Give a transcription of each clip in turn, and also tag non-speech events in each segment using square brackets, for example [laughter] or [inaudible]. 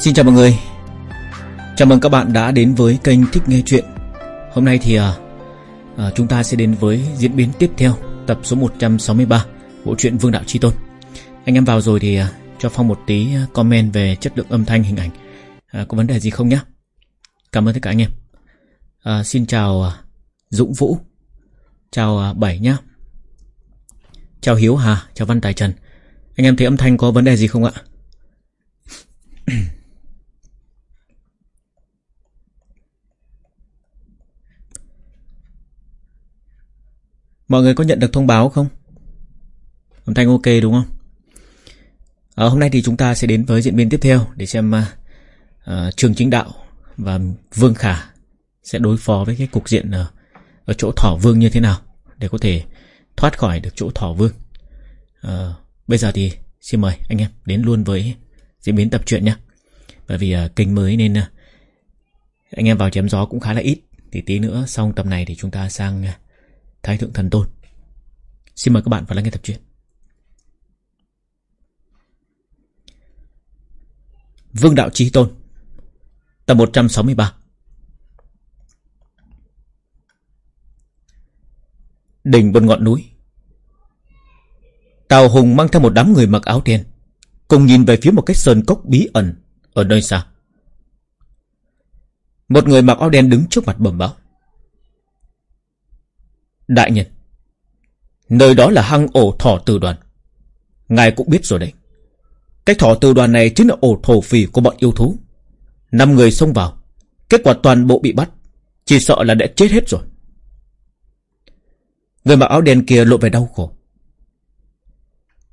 Xin chào mọi người. Chào mừng các bạn đã đến với kênh Thích Nghe Chuyện. Hôm nay thì à, à, chúng ta sẽ đến với diễn biến tiếp theo Tập số 163 Bộ truyện Vương Đạo Chi Tôn. Anh em vào rồi thì à, cho Phong một tí à, comment về chất lượng âm thanh hình ảnh. À, Có vấn đề gì không nhé Cảm ơn tất cả anh em. À, Xin chào à, Dũng Vũ. Chào à, Bảy nhé Chào Hiếu Hà Chào Văn Tài Trần. Anh em thấy âm thanh có vấn đề gì không ạ? [clears throat] Mọi người có nhận được thông báo không? Âm thanh ok đúng không? À, hôm nay thì chúng ta sẽ đến với diễn biến tiếp theo để xem uh, uh, Trường Chính Đạo và Vương Khả sẽ đối phó với cái cục diện uh, ở chỗ Thỏ Vương như thế nào để có thể thoát khỏi được chỗ Thỏ Vương. Uh, bây giờ thì xin mời anh em đến luôn với diễn biến tập truyện nhé. Bởi vì uh, kênh mới nên uh, anh em vào chém gió cũng khá là ít. Thì tí nữa xong tập này thì chúng ta sang uh, Thái Thượng Thần Tôn. Xin mời các bạn vào lắng nghe tập truyện. Vương Đạo Chí Tôn, Tập 163 Đỉnh bên ngọn núi Tào Hùng mang theo một đám người mặc áo đen, Cùng nhìn về phía một cái sơn cốc bí ẩn Ở nơi xa Một người mặc áo đen đứng trước mặt bẩm báo Đại nhân, Nơi đó là hang ổ thỏ từ đoàn. Ngài cũng biết rồi đấy. Cái thỏ từ đoàn này chính là ổ thổ phì của bọn yêu thú. Năm người xông vào, Kết quả toàn bộ bị bắt. Chỉ sợ là đã chết hết rồi. Người mặc áo đen kia lộ về đau khổ.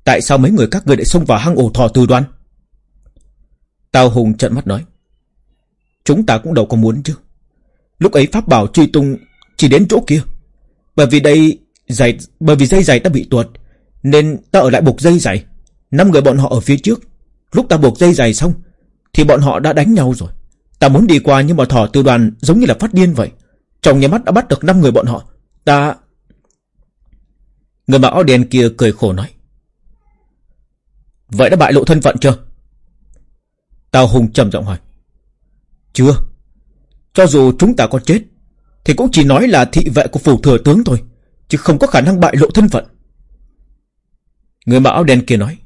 Tại sao mấy người các người lại xông vào hang ổ thỏ từ đoàn? Tào Hùng trận mắt nói. Chúng ta cũng đâu có muốn chứ. Lúc ấy pháp bảo truy tung Chỉ đến chỗ kia bởi vì đây giày, bởi vì dây giày ta bị tuột, nên ta ở lại buộc dây giày. Năm người bọn họ ở phía trước. Lúc ta buộc dây giày xong, thì bọn họ đã đánh nhau rồi. Ta muốn đi qua nhưng mà thỏ tư đoàn giống như là phát điên vậy. Trong nhà mắt đã bắt được năm người bọn họ. Ta... Người mặc áo đen kia cười khổ nói. Vậy đã bại lộ thân phận chưa? Tào Hùng trầm giọng hỏi. Chưa. Cho dù chúng ta có chết, thì cũng chỉ nói là thị vệ của phủ thừa tướng thôi, Chứ không có khả năng bại lộ thân phận. Người mặc áo đen kia nói,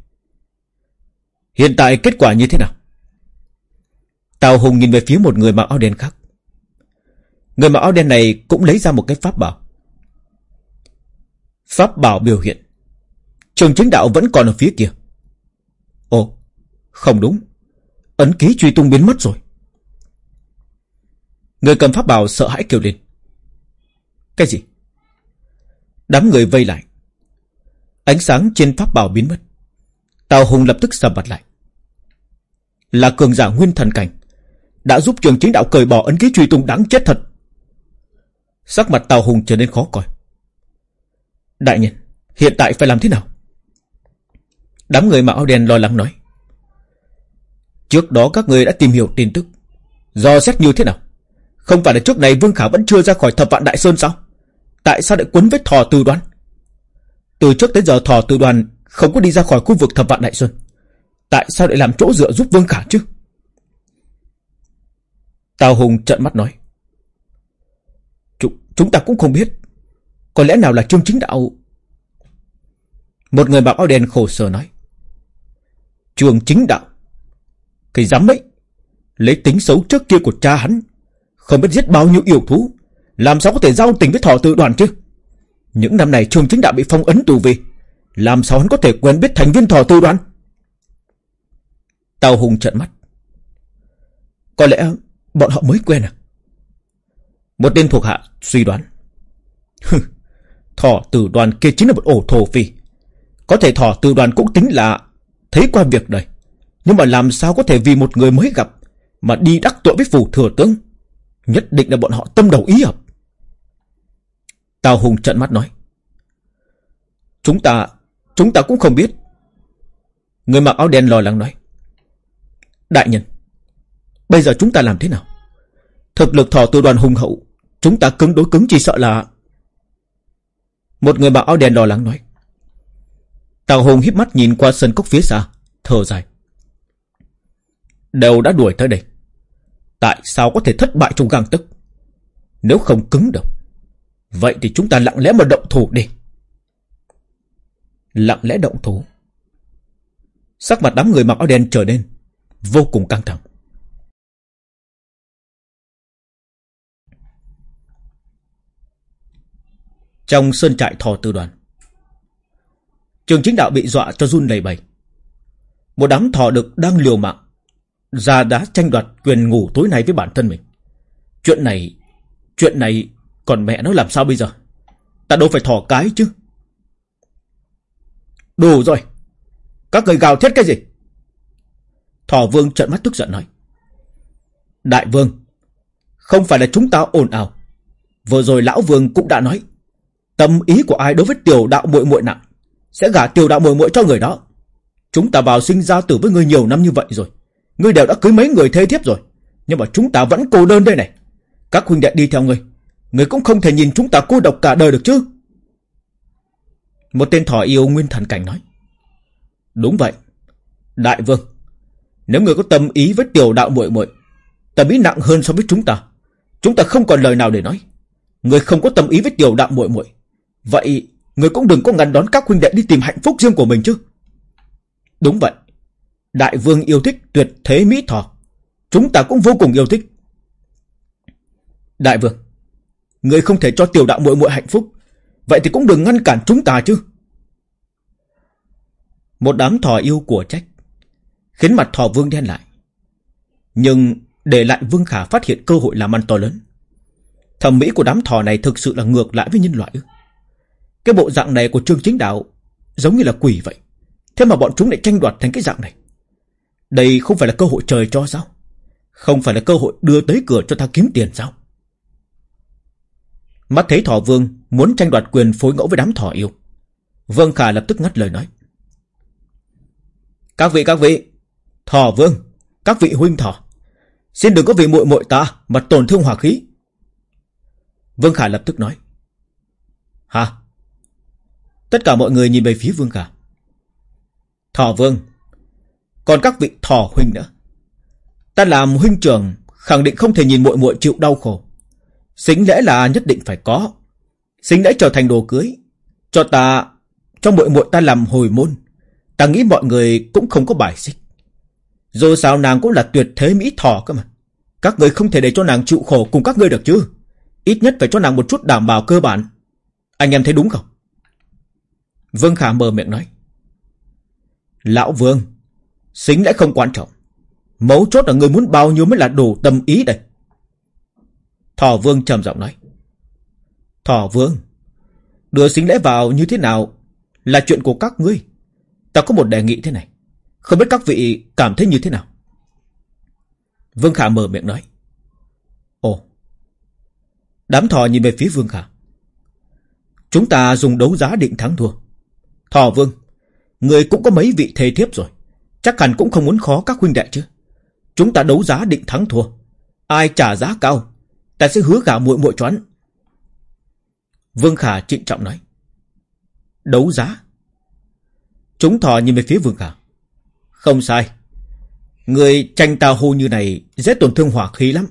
Hiện tại kết quả như thế nào? Tào Hùng nhìn về phía một người mặc áo đen khác. Người mặc áo đen này cũng lấy ra một cái pháp bảo. Pháp bảo biểu hiện, Trường chính đạo vẫn còn ở phía kia. Ồ, Không đúng, Ấn ký truy tung biến mất rồi. Người cầm pháp bảo sợ hãi kêu lên cái gì? Đám người vây lại. Ánh sáng trên pháp bảo biến mất. Tào Hùng lập tức sầm mặt lại. Là cường giả nguyên thần cảnh. Đã giúp trường chính đạo cởi bỏ ấn ký truy tung đáng chết thật. Sắc mặt Tào Hùng trở nên khó coi. Đại nhân, hiện tại phải làm thế nào? Đám người mặc áo đen lo lắng nói. Trước đó các người đã tìm hiểu tin tức. Do xét như thế nào? Không phải là trước này Vương Khả vẫn chưa ra khỏi thập vạn Đại Sơn sao? Tại sao lại quấn với thò tư đoán Từ trước tới giờ thò tư Đoàn Không có đi ra khỏi khu vực thập vạn đại sơn. Tại sao lại làm chỗ dựa giúp Vương Khả chứ? Tào Hùng trợn mắt nói. Chúng, chúng ta cũng không biết. Có lẽ nào là trương chính đạo? Một người mặc áo đen khổ sở nói. Trường chính đạo? Cái dám ấy Lấy tính xấu trước kia của cha hắn. Không biết giết bao nhiêu yêu thú. Làm sao có thể giao tình với thọ tự đoàn chứ? Những năm này trường chính đạo bị phong ấn tù vi Làm sao hắn có thể quen biết thành viên thọ tự đoàn? Tào Hùng trợn mắt. Có lẽ bọn họ mới quen à? Một tên thuộc hạ suy đoán. Thọ tử đoàn kia chính là một ổ thổ phi Có thể thọ tử đoàn cũng tính là Thấy qua việc đời. Nhưng mà làm sao có thể vì một người mới gặp Mà đi đắc tội với phủ thừa tướng? Nhất định là bọn họ tâm đầu ý hợp Tào Hùng trận mắt nói. Chúng ta, chúng ta cũng không biết. Người mặc áo đen lo lắng nói. Đại nhân, bây giờ chúng ta làm thế nào? Thực lực thỏ từ đoàn hùng hậu, chúng ta cứng đối cứng chỉ sợ là... Một người mặc áo đen lo lắng nói. Tào Hùng híp mắt nhìn qua sân cốc phía xa, thở dài. Đều đã đuổi tới đây Tại sao có thể thất bại trong gang tức Nếu không cứng được Vậy thì chúng ta lặng lẽ mà động thủ đi. Lặng lẽ động thủ. Sắc mặt đám người mặc áo đen trở nên Vô cùng căng thẳng. Trong sơn trại thò tư đoàn, Trường chính đạo bị dọa cho run đầy bầy Một đám thò đực đang liều mạng ra đã tranh đoạt quyền ngủ tối nay với bản thân mình. Chuyện này Chuyện này Còn mẹ nó làm sao bây giờ? Ta đâu phải thỏ cái chứ. Đủ rồi. Các người gào thét cái gì? Thỏ vương trợn mắt tức giận nói. Đại vương, Không phải là chúng ta ồn ào. Vừa rồi lão vương cũng đã nói, Tâm ý của ai đối với tiểu đạo muội muội nặng, Sẽ gả tiểu đạo muội muội cho người đó. Chúng ta vào sinh ra tử với người nhiều năm như vậy rồi. Ngươi đều đã cưới mấy người thê thiếp rồi, Nhưng mà chúng ta vẫn cô đơn đây này Các huynh đệ đi theo ngươi Ngươi cũng không thể nhìn chúng ta cô độc cả đời được chứ Một tên thỏ yêu nguyên thần cảnh nói Đúng vậy, Đại vương, Nếu ngươi có tâm ý với tiểu đạo muội muội, Tâm ý nặng hơn so với chúng ta Chúng ta không còn lời nào để nói Ngươi không có tâm ý với tiểu đạo muội muội, Vậy người cũng đừng có ngăn đón các huynh đệ đi tìm hạnh phúc riêng của mình chứ. Đúng vậy. Đại vương yêu thích tuyệt thế mỹ thọ. Chúng ta cũng vô cùng yêu thích. Đại vương. Người không thể cho tiểu đạo muội muội hạnh phúc. Vậy thì cũng đừng ngăn cản chúng ta chứ. Một đám thỏ yêu của trách. Khiến mặt thỏ vương đen lại. Nhưng để lại Vương Khả phát hiện cơ hội làm ăn to lớn. Thẩm mỹ của đám thỏ này thực sự là ngược lại với nhân loại ư. Cái bộ dạng này của Trương Chính Đạo giống như là quỷ vậy. Thế mà bọn chúng lại tranh đoạt thành cái dạng này. Đây không phải là cơ hội trời cho sao? Không phải là cơ hội đưa tới cửa cho ta kiếm tiền sao? Mắt thấy thỏ vương muốn tranh đoạt quyền phối ngẫu với đám thỏ yêu. Vương Khả lập tức ngắt lời nói. Các vị các vị, thỏ vương, các vị huynh thỏ, xin đừng có vì muội muội ta mà tổn thương hỏa khí. Vương Khả lập tức nói. Hả? Tất cả mọi người nhìn về phía Vương Khả. Thỏ Vương, còn các vị thỏ huynh nữa. Ta làm huynh trưởng khẳng định không thể nhìn muội muội chịu đau khổ. Xính lễ là nhất định phải có. Xính lễ trở thành đồ cưới. Cho ta, cho muội muội ta làm hồi môn. Ta nghĩ mọi người cũng không có bài xích. Dù sao nàng cũng là tuyệt thế mỹ thỏ cơ mà. Các người không thể để cho nàng chịu khổ cùng các ngươi được chứ. Ít nhất phải cho nàng một chút đảm bảo cơ bản. Anh em thấy đúng không? Vương Khả mờ miệng nói. Lão Vương, xính lẽ không quan trọng. Mấu chốt là người muốn bao nhiêu mới là đủ tâm ý đây. Thỏ Vương trầm giọng nói. Thỏ Vương, đưa xính lẽ vào như thế nào là chuyện của các ngươi. Ta có một đề nghị thế này. Không biết các vị cảm thấy như thế nào. Vương Khả mở miệng nói. Ồ. Đám thỏ nhìn về phía Vương Khả. Chúng ta dùng đấu giá định thắng thua. Thỏ Vương, người cũng có mấy vị thề thiếp rồi. Chắc hẳn cũng không muốn khó các huynh đệ chứ. Chúng ta đấu giá định thắng thua. Ai trả giá cao, ta sẽ hứa gả muội muội choán. Vương Khả trịnh trọng nói. Đấu giá? Chúng thò nhìn về phía Vương Khả. Không sai. Người tranh tao hô như này dễ tổn thương hỏa khí lắm.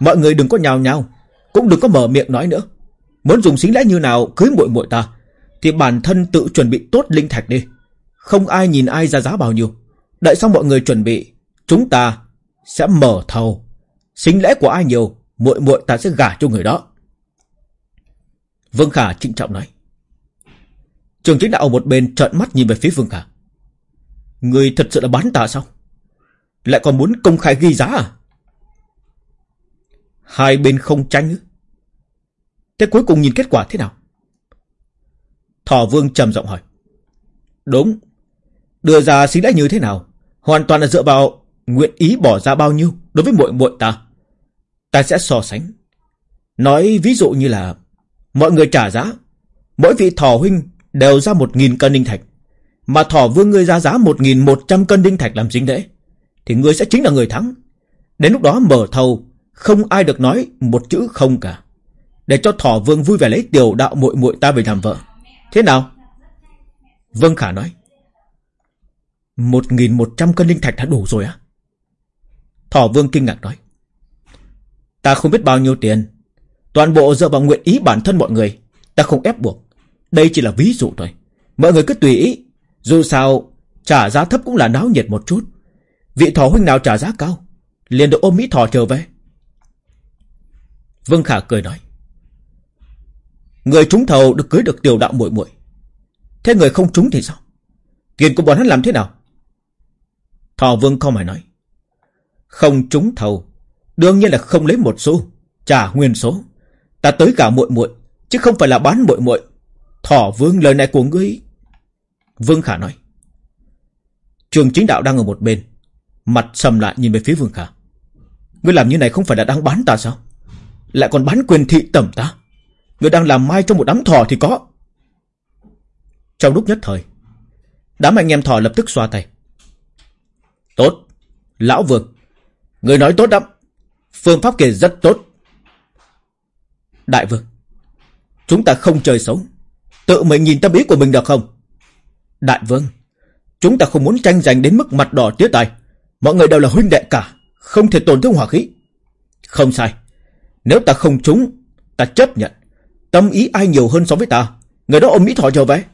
Mọi người đừng có nhào nhào, cũng đừng có mở miệng nói nữa. Muốn dùng xính lẽ như nào cưới muội muội ta, thì bản thân tự chuẩn bị tốt linh thạch đi. Không ai nhìn ai ra giá bao nhiêu. Đợi xong mọi người chuẩn bị, chúng ta sẽ mở thầu. Xính lễ của ai nhiều, muội muội ta sẽ gả cho người đó. Vương Khả trịnh trọng nói. Trường chính đạo một bên trợn mắt nhìn về phía Vương Khả. Người thật sự là bán ta sao? Lại còn muốn công khai ghi giá à? Hai bên không tranh Thế cuối cùng nhìn kết quả thế nào? Thỏ Vương trầm giọng hỏi. Đúng. Đưa ra xính lễ như thế nào? Hoàn toàn là dựa vào nguyện ý bỏ ra bao nhiêu đối với muội muội ta. Ta sẽ so sánh. Nói ví dụ như là mọi người trả giá. Mỗi vị thỏ huynh đều ra một nghìn cân đinh thạch. Mà thỏ vương ngươi ra giá một nghìn một trăm cân đinh thạch làm dính lễ. Thì ngươi sẽ chính là người thắng. Đến lúc đó mở thầu, không ai được nói một chữ không cả. Để cho thỏ vương vui vẻ lấy tiểu đạo muội muội ta về làm vợ. Thế nào? Vâng Khả nói. Một nghìn một trăm cân linh thạch đã đủ rồi á? Thỏ Vương kinh ngạc nói. Ta không biết bao nhiêu tiền. Toàn bộ dựa vào nguyện ý bản thân mọi người. Ta không ép buộc. Đây chỉ là ví dụ thôi. Mọi người cứ tùy ý. Dù sao, trả giá thấp cũng là náo nhiệt một chút. Vị thỏ huynh nào trả giá cao, liền được ôm Mỹ thỏ trở về. Vương Khả cười nói. Người trúng thầu được cưới được tiểu đạo muội muội. Thế người không trúng thì sao? Tiền của bọn hắn làm thế nào? Thọ Vương không phải nói. Không trúng thầu, đương nhiên là không lấy một xu, trả nguyên số. Ta tới cả muội muội, chứ không phải là bán muội muội. Thọ Vương lời này của ngươi. Vương Khả nói. Trường chính đạo đang ở một bên, mặt sầm lại nhìn về phía Vương Khả. Ngươi làm như này không phải là đang bán ta sao? Lại còn bán quyền thị tẩm ta. Ngươi đang làm mai cho một đám thỏ thì có. Trong lúc nhất thời, đám anh em thỏ lập tức xoa tay. Tốt, lão vương, người nói tốt lắm. Phương pháp kia rất tốt. Đại vương, chúng ta không chơi xấu. Tự mình nhìn tâm ý của mình được không? Đại vương, chúng ta không muốn tranh giành đến mức mặt đỏ tía tài. Mọi người đều là huynh đệ cả, không thể tổn thương hỏa khí. Không sai. Nếu ta không trúng, ta chấp nhận. Tâm ý ai nhiều hơn so với ta, người đó ôm Mỹ Thọ trở về.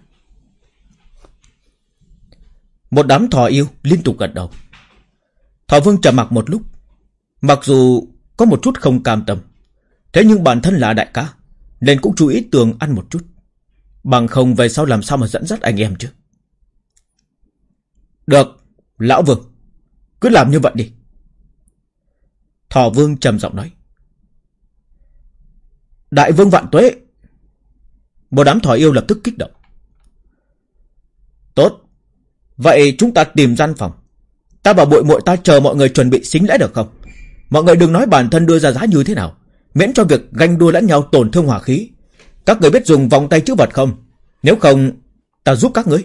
Một đám thỏ yêu liên tục gật đầu. Thỏ vương trầm mặc một lúc. Mặc dù có một chút không cam tâm. Thế nhưng bản thân là đại ca. Nên cũng chú ý tường ăn một chút. Bằng không về sau làm sao mà dẫn dắt anh em chứ. Được, lão vương. Cứ làm như vậy đi. Thỏ vương trầm giọng nói. Đại vương vạn tuế. Một đám thỏ yêu lập tức kích động. Tốt. Vậy chúng ta tìm gian phòng. Ta bảo bội muội ta chờ mọi người chuẩn bị xính lễ được không? Mọi người đừng nói bản thân đưa ra giá như thế nào. Miễn cho việc ganh đua lẫn nhau tổn thương hỏa khí. Các người biết dùng vòng tay chữ vật không? Nếu không, ta giúp các ngươi.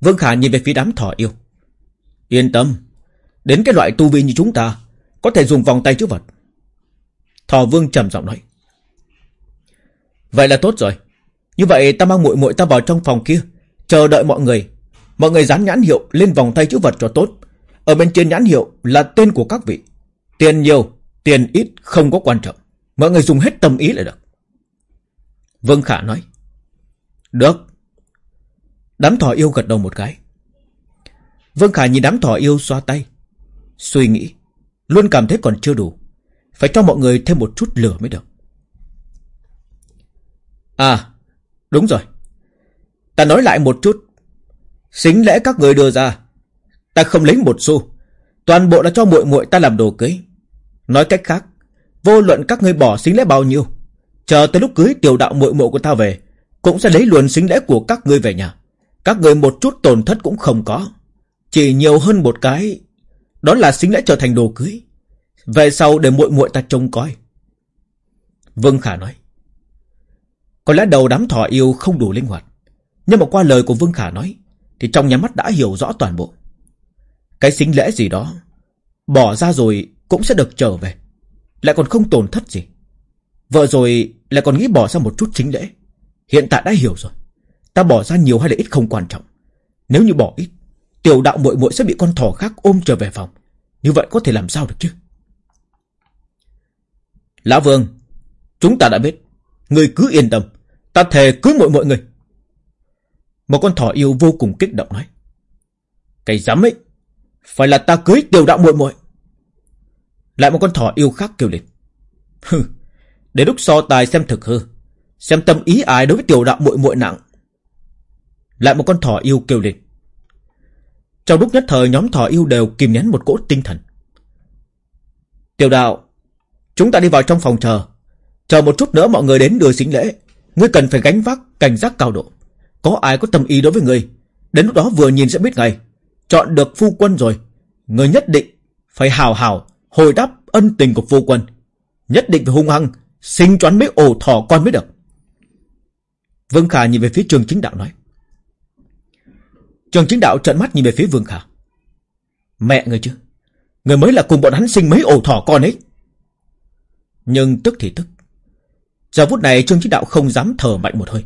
Vương Khả nhìn về phía đám thỏ yêu. Yên tâm. Đến cái loại tu vi như chúng ta, có thể dùng vòng tay chữ vật. Thỏ Vương trầm giọng nói. Vậy là tốt rồi. Như vậy ta mang muội muội ta vào trong phòng kia, chờ đợi mọi người. Mọi người dán nhãn hiệu lên vòng tay chữ vật cho tốt. Ở bên trên nhãn hiệu là tên của các vị. Tiền nhiều, tiền ít không có quan trọng. Mọi người dùng hết tâm ý là được. Vương Khả nói. Được. Đám thỏ yêu gật đầu một cái. Vương Khả nhìn đám thỏ yêu xoa tay. Suy nghĩ. Luôn cảm thấy còn chưa đủ. Phải cho mọi người thêm một chút lửa mới được. À, đúng rồi. Ta nói lại một chút. Xính lễ các người đưa ra. Ta không lấy một xu. Toàn bộ là cho muội muội ta làm đồ cưới. Nói cách khác, vô luận các ngươi bỏ xính lễ bao nhiêu, chờ tới lúc cưới tiểu đạo muội muội của ta về, cũng sẽ lấy luôn xính lễ của các ngươi về nhà. Các người một chút tổn thất cũng không có. Chỉ nhiều hơn một cái, đó là xính lễ trở thành đồ cưới. Về sau để muội muội ta trông coi. Vương Khả nói. Có lẽ đầu đám thỏ yêu không đủ linh hoạt. Nhưng mà qua lời của Vương Khả nói, thì trong nhà mắt đã hiểu rõ toàn bộ. Cái xính lễ gì đó, bỏ ra rồi cũng sẽ được trở về. Lại còn không tổn thất gì. Vợ rồi lại còn nghĩ bỏ ra một chút chính lễ. Hiện tại đã hiểu rồi. Ta bỏ ra nhiều hay là ít không quan trọng. Nếu như bỏ ít, tiểu đạo muội muội sẽ bị con thỏ khác ôm trở về phòng. Như vậy có thể làm sao được chứ? Lão Vương, chúng ta đã biết. Người cứ yên tâm. Ta thề cưới mọi mọi người. Một con thỏ yêu vô cùng kích động nói. Cái dám ấy. Phải là ta cưới tiểu đạo muội muội. Lại một con thỏ yêu khác kêu lên. Hừ. Để lúc so tài xem thực hư. Xem tâm ý ai đối với tiểu đạo muội muội nặng. Lại một con thỏ yêu kêu lên. Trong lúc nhất thời nhóm thỏ yêu đều kìm nén một cỗ tinh thần. Tiểu đạo, chúng ta đi vào trong phòng chờ. Chờ một chút nữa mọi người đến đưa xính lễ. Ngươi cần phải gánh vác cảnh giác cao độ. Có ai có tâm ý đối với ngươi. Đến lúc đó vừa nhìn sẽ biết ngay. Chọn được phu quân rồi. Ngươi nhất định phải hào hào hồi đáp ân tình của phu quân. Nhất định phải hung hăng, sinh choán mấy ổ thỏ con mới được. Vương Khả nhìn về phía trường chính đạo nói. Trường chính đạo trợn mắt nhìn về phía Vương Khả. Mẹ người chứ. Người mới là cùng bọn hắn sinh mấy ổ thỏ con ấy. Nhưng tức thì tức. Giờ phút này Trương Chính Đạo không dám thở mạnh một hơi.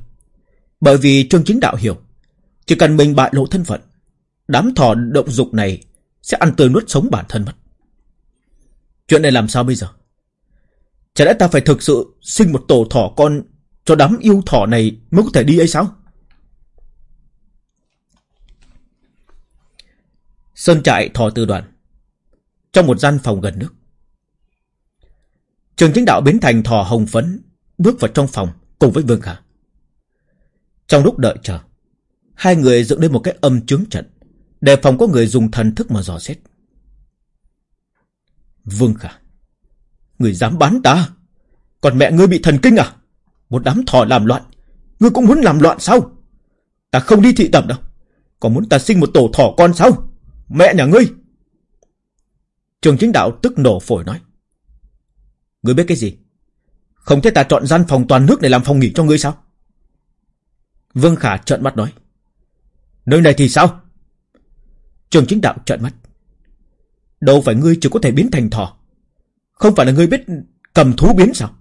Bởi vì Trương Chính Đạo hiểu. Chỉ cần mình bại lộ thân phận. Đám thỏ động dục này Sẽ ăn tươi nuốt sống bản thân mất Chuyện này làm sao bây giờ Chả lẽ ta phải thực sự Sinh một tổ thỏ con Cho đám yêu thỏ này mới có thể đi ấy sao Sơn trại thỏ tư đoàn, Trong một gian phòng gần nước Trường chính đạo biến thành thỏ hồng phấn, Bước vào trong phòng cùng với Vương Khả trong lúc đợi chờ, Hai người dựng lên một cái âm chướng trận, Đề phòng có người dùng thần thức mà dò xét. Vương Khả, Người dám bán ta? Còn mẹ ngươi bị thần kinh à? Một đám thỏ làm loạn, Ngươi cũng muốn làm loạn sao? Ta không đi thị tẩm đâu. Còn muốn ta sinh một tổ thỏ con sao? Mẹ nhà ngươi! Trường chính đạo tức nổ phổi nói. Ngươi biết cái gì? Không thấy ta chọn gian phòng toàn nước để làm phòng nghỉ cho ngươi sao? Vương Khả trợn mắt nói. Nơi này thì sao? Trường chính đạo trợn mắt. Đâu phải ngươi chỉ có thể biến thành thỏ. Không phải là ngươi biết cầm thú biến sao?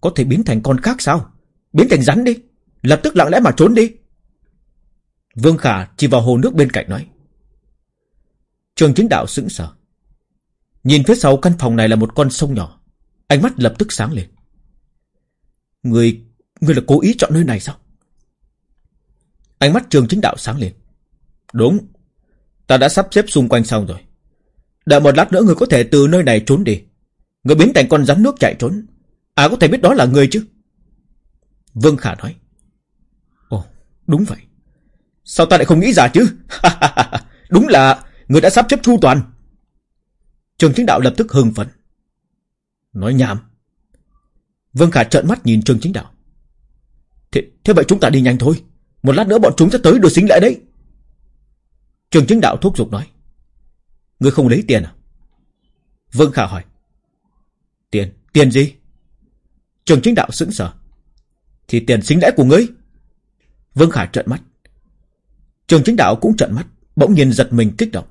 Có thể biến thành con khác sao? Biến thành rắn đi. Lập tức lặng lẽ mà trốn đi. Vương Khả chỉ vào hồ nước bên cạnh nói. Trường chính đạo sững sờ. Nhìn phía sau căn phòng này là một con sông nhỏ. Ánh mắt lập tức sáng lên. Người Người là cố ý chọn nơi này sao? Ánh mắt trường chính đạo sáng lên. Đúng Ta đã sắp xếp xung quanh xong rồi. Đợi một lát nữa người có thể từ nơi này trốn đi. Người biến thành con rắn nước chạy trốn. À có thể biết đó là người chứ? Vương Khả nói. Ồ đúng vậy. Sao ta lại không nghĩ ra chứ? [laughs] Đúng là người đã sắp xếp chu toàn. Trường chính đạo lập tức hưng phấn. Nói nhảm. Vương Khả trợn mắt nhìn Trường chính đạo. Thế, thế vậy chúng ta đi nhanh thôi. Một lát nữa bọn chúng sẽ tới đưa xính lại đấy. Trường chính đạo thúc giục nói. Ngươi không lấy tiền à? Vương Khả hỏi. Tiền, tiền gì? Trường chính đạo sững sờ. Thì tiền xính lễ của ngươi? Vương Khả trợn mắt. Trường chính đạo cũng trợn mắt Bỗng nhiên giật mình kích động.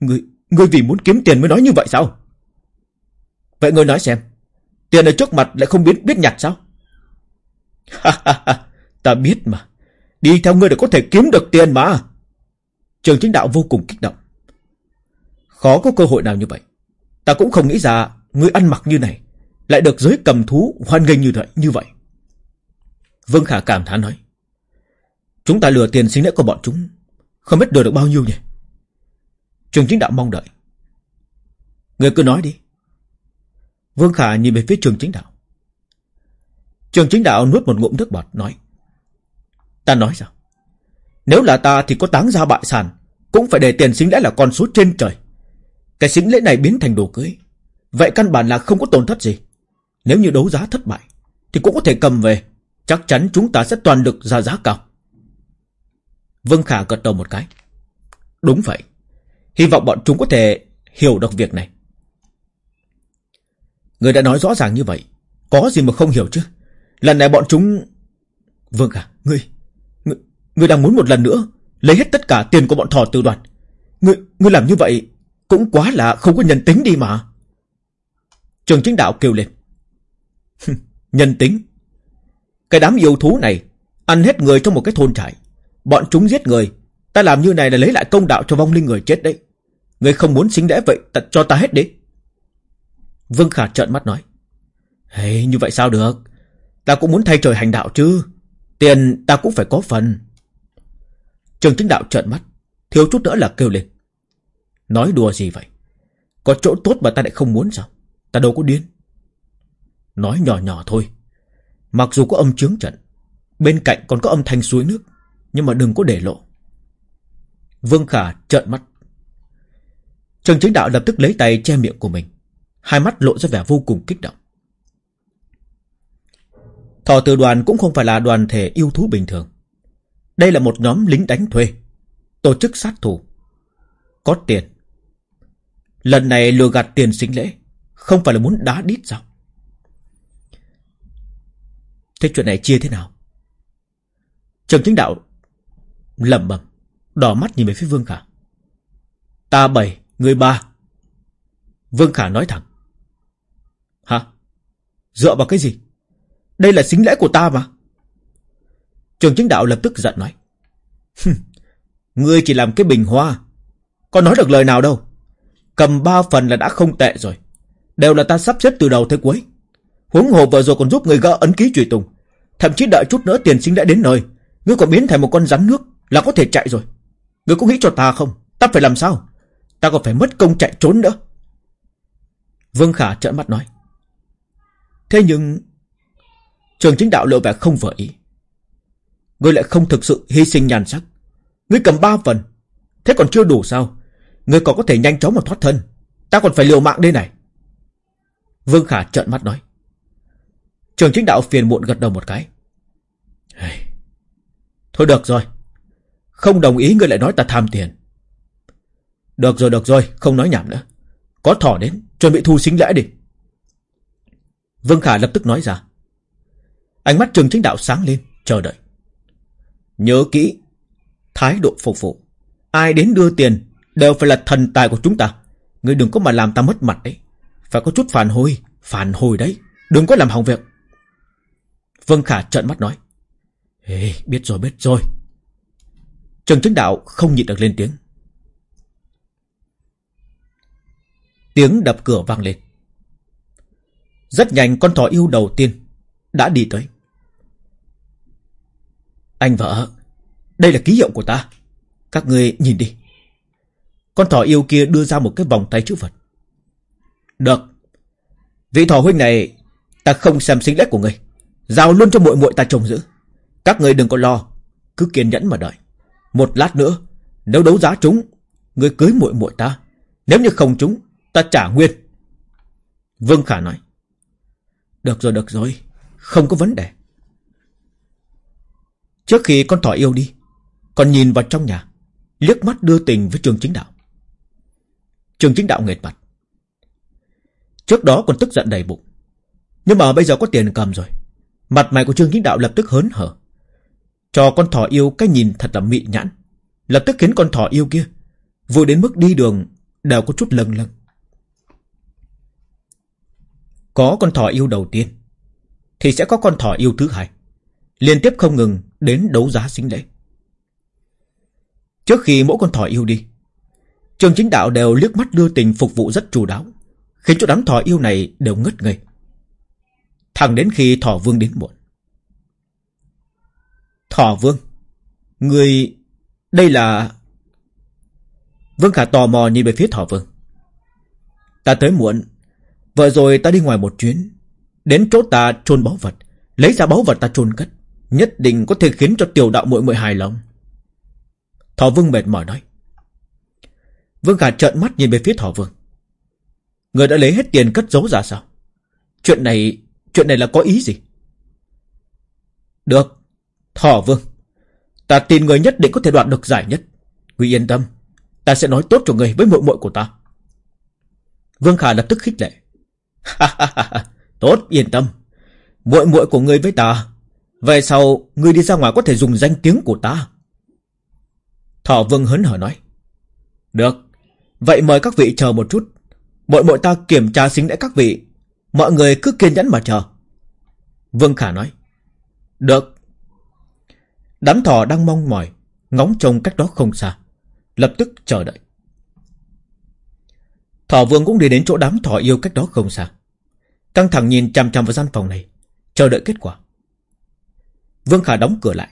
Ngươi, ngươi vì muốn kiếm tiền mới nói như vậy sao? Vậy ngươi nói xem Tiền ở trước mặt lại không biết biết nhặt sao? Ta biết mà. Đi theo ngươi để có thể kiếm được tiền mà. Trường chính đạo vô cùng kích động. Khó có cơ hội nào như vậy. Ta cũng không nghĩ ra Ngươi ăn mặc như này Lại được giới cầm thú hoan nghênh như vậy, như vậy. Vương Khả cảm thán nói Chúng ta lừa tiền sinh lễ của bọn chúng Không biết lừa được bao nhiêu nhỉ? Trường chính đạo mong đợi. Người cứ nói đi. Vương Khả nhìn về phía trường chính đạo. Trường chính đạo nuốt một ngụm nước bọt nói Ta nói sao Nếu là ta thì có táng ra bại sản Cũng phải để tiền xính lễ là con số trên trời. Cái xính lễ này biến thành đồ cưới Vậy căn bản là không có tổn thất gì. Nếu như đấu giá thất bại Thì cũng có thể cầm về Chắc chắn chúng ta sẽ toàn được ra giá cao. Vương Khả gật đầu một cái. Đúng vậy Hy vọng bọn chúng có thể hiểu được việc này. Người đã nói rõ ràng như vậy Có gì mà không hiểu chứ? Lần này bọn chúng Vương Khả, ngươi Ngươi, đang muốn một lần nữa Lấy hết tất cả tiền của bọn thỏ tư đoàn Ngươi, ngươi làm như vậy Cũng quá là không có nhân tính đi mà. Trường chính đạo kêu lên. Nhân tính. Cái đám yêu thú này Ăn hết người trong một cái thôn trại. Bọn chúng giết người Ta làm như này là lấy lại công đạo cho vong linh người chết đấy. Người không muốn xính đẽ vậy tật cho ta hết đi. Vương Khả trợn mắt nói. Hey, Như vậy sao được? Ta cũng muốn thay trời hành đạo chứ. Tiền ta cũng phải có phần. Trường chính đạo trợn mắt, Thiếu chút nữa là kêu lên. Nói đùa gì vậy? Có chỗ tốt mà ta lại không muốn sao? Ta đâu có điên. Nói nhỏ nhỏ thôi. Mặc dù có âm chướng trận, Bên cạnh còn có âm thanh suối nước, Nhưng mà đừng có để lộ. Vương Khả trợn mắt. Trường chính đạo lập tức lấy tay che miệng của mình. Hai mắt lộ ra vẻ vô cùng kích động. Thọ tử đoàn cũng không phải là đoàn thể yêu thú bình thường. Đây là một nhóm lính đánh thuê. Tổ chức sát thủ. Có tiền. Lần này lừa gạt tiền sinh lễ. Không phải là muốn đá đít sao? Thế chuyện này chia thế nào? Trường chính đạo lẩm bẩm, Đỏ mắt nhìn về phía Vương Khả. Ta bảy, Người ba. Vương Khả nói thẳng. Hả? Dựa vào cái gì? Đây là xính lễ của ta mà. Trường chính đạo lập tức giận nói Ngươi chỉ làm cái bình hoa Còn nói được lời nào đâu. Cầm ba phần là đã không tệ rồi, Đều là ta sắp xếp từ đầu tới cuối. Huống hồ vừa rồi còn giúp người gỡ ấn ký trùy tùng Thậm chí đợi chút nữa tiền sinh đã đến nơi. Ngươi còn biến thành một con rắn nước Là có thể chạy rồi. Ngươi có nghĩ cho ta không? Ta phải làm sao? Ta còn phải mất công chạy trốn nữa. Vương Khả trợn mắt nói, Thế nhưng Trường chính đạo lộ vẻ không vừa ý. Ngươi lại không thực sự hy sinh nhàn sắc. Ngươi cầm ba phần. Thế còn chưa đủ sao? Ngươi còn có thể nhanh chóng mà thoát thân. Ta còn phải liều mạng đây này. Vương Khả trợn mắt nói. Trường chính đạo phiền muộn gật đầu một cái. Thôi được rồi. Không đồng ý ngươi lại nói ta tham tiền. Được rồi được rồi. Không nói nhảm nữa. Có thỏ đến. Chuẩn bị thu xính lễ đi. Vương Khả lập tức nói ra. Ánh mắt trường chính đạo sáng lên, Chờ đợi. Nhớ kỹ Thái độ phục vụ. Ai đến đưa tiền Đều phải là thần tài của chúng ta. Ngươi đừng có mà làm ta mất mặt đấy. Phải có chút phản hồi Phản hồi đấy. Đừng có làm hỏng việc. Vân Khả trợn mắt nói. Ê, biết rồi biết rồi. Trần chính đạo không nhịn được lên tiếng. Tiếng đập cửa vang lên. Rất nhanh con thỏ yêu đầu tiên Đã đi tới. Anh vợ Đây là ký hiệu của ta. Các người nhìn đi. Con thỏ yêu kia đưa ra một cái vòng tay chữ vật. Được. Vị thỏ huynh này, Ta không xem sinh lễ của ngươi. Giao luôn cho muội muội ta trông giữ. Các người đừng có lo, Cứ kiên nhẫn mà đợi. Một lát nữa, Nếu đấu giá chúng Người cưới muội muội ta. Nếu như không chúng, Ta trả nguyên. Vương Khả nói. Được rồi được rồi. Không có vấn đề. Trước khi con thỏ yêu đi Còn nhìn vào trong nhà, liếc mắt đưa tình với trường chính đạo Trường chính đạo nghệt mặt Trước đó còn tức giận đầy bụng Nhưng mà bây giờ có tiền cầm rồi Mặt mày của trường Chính Đạo lập tức hớn hở. Cho con thỏ yêu cái nhìn thật là mị nhãn. Lập tức khiến con thỏ yêu kia vừa đến mức đi đường đều có chút lâng lâng. Có con thỏ yêu đầu tiên, thì sẽ có con thỏ yêu thứ hai. Liên tiếp không ngừng đến đấu giá xính lễ. Trước khi mỗi con thỏ yêu đi, Trường chính đạo đều liếc mắt đưa tình phục vụ rất chu đáo, khiến cho đám thỏ yêu này đều ngất ngây. Thẳng đến khi Thỏ Vương đến muộn. Thỏ Vương, người... Đây là... Vương Khả tò mò nhìn về phía Thỏ Vương. Ta tới muộn. Vừa rồi ta đi ngoài một chuyến. Đến chỗ ta trôn báu vật. Lấy ra báu vật ta trôn cất. Nhất định có thể khiến cho tiểu đạo muội muội hài lòng. Thỏ Vương mệt mỏi nói. Vương Khả trợn mắt nhìn về phía Thỏ Vương. Người đã lấy hết tiền cất giấu ra sao? Chuyện này Chuyện này là có ý gì? Được. Thỏ vương. Ta tin người nhất định có thể đoạt được giải nhất. Người yên tâm. Ta sẽ nói tốt cho người với muội muội của ta. Vương Khả lập tức khích lệ. [laughs] tốt, yên tâm. muội muội của ngươi với ta. Về sau, ngươi đi ra ngoài có thể dùng danh tiếng của ta. thọ Vương hấn hở nói. Được. Vậy mời các vị chờ một chút. muội mọi ta kiểm tra xính lễ các vị Mọi người cứ kiên nhẫn mà chờ. Vương Khả nói. Được. Đám thỏ đang mong mỏi, ngóng trông cách đó không xa. Lập tức chờ đợi. Thỏ vương cũng đi đến chỗ đám thỏ yêu cách đó không xa. Căng thẳng nhìn chằm chằm vào gian phòng này, chờ đợi kết quả. Vương Khả đóng cửa lại.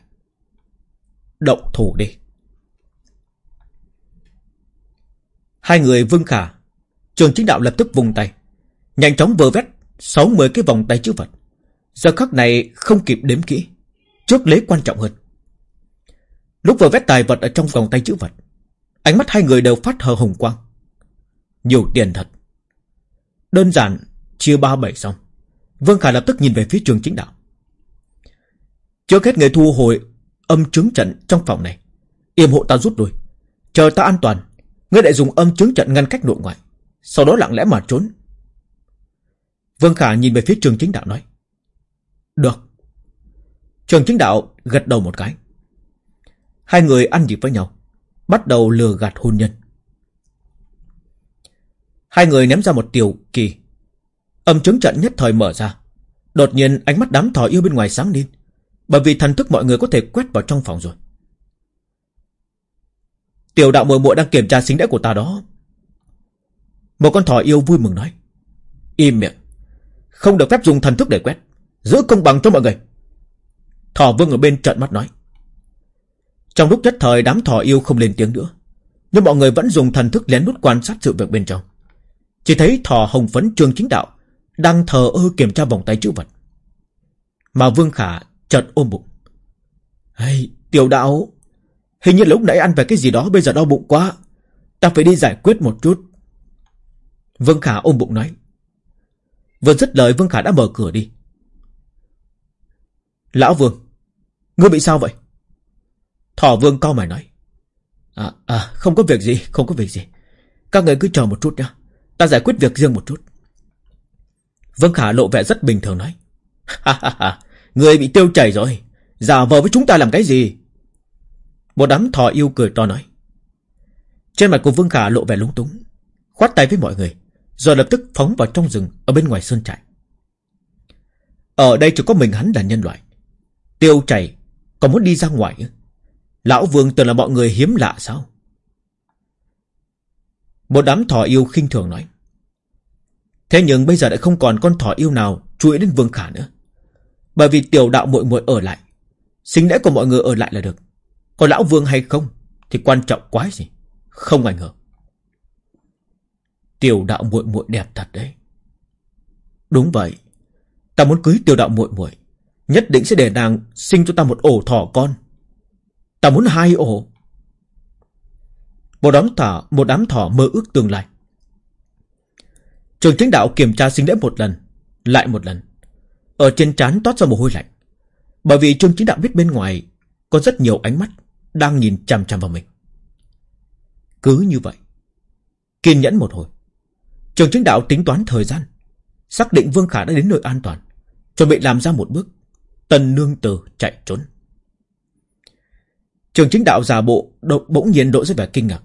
Động thủ đi. Hai người Vương Khả, Trường chính đạo lập tức vùng tay. Nhanh chóng vơ vét 60 cái vòng tay chữ vật. Giờ khắc này không kịp đếm kỹ. Trước lấy quan trọng hơn. Lúc vừa vét tài vật ở trong vòng tay chữ vật. Ánh mắt hai người đều phát hờ hồng quang. Nhiều tiền thật. Đơn giản chia ba bảy xong. Vương Khả lập tức nhìn về phía trường chính đạo. Trước hết người thu hồi âm chứng trận trong phòng này. Yểm hộ ta rút lui. Chờ ta an toàn. Ngươi lại dùng âm chứng trận ngăn cách nội ngoại. Sau đó lặng lẽ mà trốn. Vương Khả nhìn về phía trường chính đạo nói. Được. Trường chính đạo gật đầu một cái. Hai người ăn nhịp với nhau. Bắt đầu lừa gạt hôn nhân. Hai người ném ra một tiểu kỳ. Âm chứng trận nhất thời mở ra. Đột nhiên ánh mắt đám thỏ yêu bên ngoài sáng lên. Bởi vì thần thức mọi người có thể quét vào trong phòng rồi. Tiểu đạo muội muội đang kiểm tra xính đẽ của ta đó. Một con thỏ yêu vui mừng nói. Im miệng. Không được phép dùng thần thức để quét. Giữ công bằng cho mọi người. Thỏ vương ở bên trận mắt nói. Trong lúc nhất thời, đám thỏ yêu không lên tiếng nữa. Nhưng mọi người vẫn dùng thần thức lén lút quan sát sự việc bên trong. Chỉ thấy thỏ hồng phấn trương chính đạo đang thờ ơ kiểm tra vòng tay chữ vật. Mà Vương Khả chợt ôm bụng. Hey, tiểu đạo, hình như lúc nãy ăn về cái gì đó bây giờ đau bụng quá. Ta phải đi giải quyết một chút. Vương Khả ôm bụng nói. Vừa dứt lời Vương Khả đã mở cửa đi. Lão Vương, ngươi bị sao vậy? Thỏ Vương co mày nói. À, à, không có việc gì, không có việc gì. Các người cứ chờ một chút nhá. Ta giải quyết việc riêng một chút. Vương Khả lộ vẻ rất bình thường nói. Ha ha ha, người bị tiêu chảy rồi. Giả vờ với chúng ta làm cái gì? Một đám thỏ yêu cười to nói. Trên mặt của Vương Khả lộ vẻ lúng túng. Khoát tay với mọi người. Rồi lập tức phóng vào trong rừng ở bên ngoài sơn trại. Ở đây chỉ có mình hắn là nhân loại. Tiêu chảy, còn muốn đi ra ngoài nữa. Lão Vương tưởng là mọi người hiếm lạ sao? Một đám thỏ yêu khinh thường nói. Thế nhưng bây giờ đã không còn con thỏ yêu nào chú ý đến Vương Khả nữa. Bởi vì tiểu đạo muội muội ở lại. Sinh lễ của mọi người ở lại là được. Còn lão Vương hay không thì quan trọng quá gì. Không ảnh hưởng. Tiểu đạo muội muội đẹp thật đấy. Đúng vậy. Ta muốn cưới tiểu đạo muội muội, nhất định sẽ để nàng sinh cho ta một ổ thỏ con. Ta muốn hai ổ. Một đám thỏ, một đám thỏ mơ ước tương lai. Trường chính đạo kiểm tra sinh lễ một lần, lại một lần. Ở trên trán toát ra mồ hôi lạnh. Bởi vì trường chính đạo biết bên ngoài có rất nhiều ánh mắt đang nhìn chằm chằm vào mình. Cứ như vậy. Kiên nhẫn một hồi. Trường chính đạo tính toán thời gian. Xác định Vương Khả đã đến nơi an toàn. Chuẩn bị làm ra một bước. Tần nương tử chạy trốn. Trường chính đạo giả bộ đột bỗng nhiên đội ra vẻ kinh ngạc.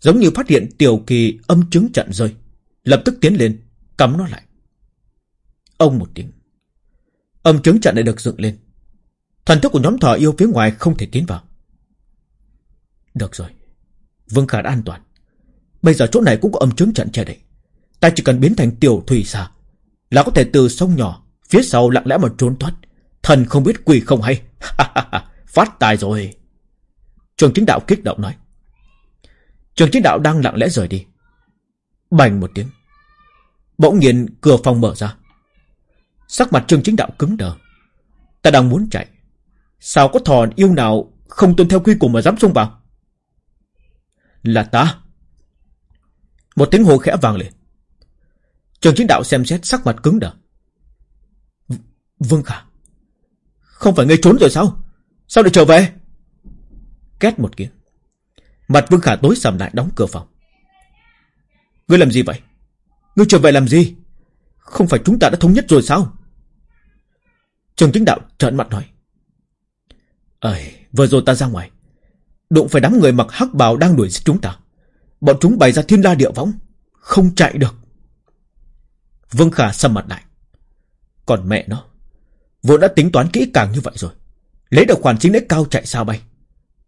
Giống như phát hiện tiểu kỳ âm chứng trận rơi. Lập tức tiến lên, cắm nó lại. Ông một tiếng. Âm chứng trận lại được dựng lên. Thần thức của nhóm thợ yêu phía ngoài không thể tiến vào. Được rồi. Vương Khả đã an toàn. Bây giờ chỗ này cũng có âm chứng trận che đậy. Ta chỉ cần biến thành tiểu thủy xà. Là có thể từ sông nhỏ, phía sau lặng lẽ mà trốn thoát. Thần không biết quỷ không hay. Phát tài rồi. Trường chính đạo kích động nói. Trường chính đạo đang lặng lẽ rời đi. Bành một tiếng. Bỗng nhiên cửa phòng mở ra. Sắc mặt trương chính đạo cứng đờ. Ta đang muốn chạy. Sao có thòn yêu nào không tuân theo quy củ mà dám xông vào? Là ta. Một tiếng hồ khẽ vang lên. Trường chính đạo xem xét sắc mặt cứng đờ. Vương Khả. Không phải ngươi trốn rồi sao? Sao lại trở về? Két một tiếng. Mặt Vương Khả tối sầm lại đóng cửa phòng. Ngươi làm gì vậy? Ngươi trở về làm gì? Không phải chúng ta đã thống nhất rồi sao? Trường chính đạo trợn mặt nói. Ơi, vừa rồi ta ra ngoài. Đụng phải đám người mặc hắc bào đang đuổi giết chúng ta. Bọn chúng bày ra thiên la địa võng. Không chạy được. Vương Khả sầm mặt lại. Còn mẹ nó. Vốn đã tính toán kỹ càng như vậy rồi. Lấy được khoản chính lễ cao chạy sao bay.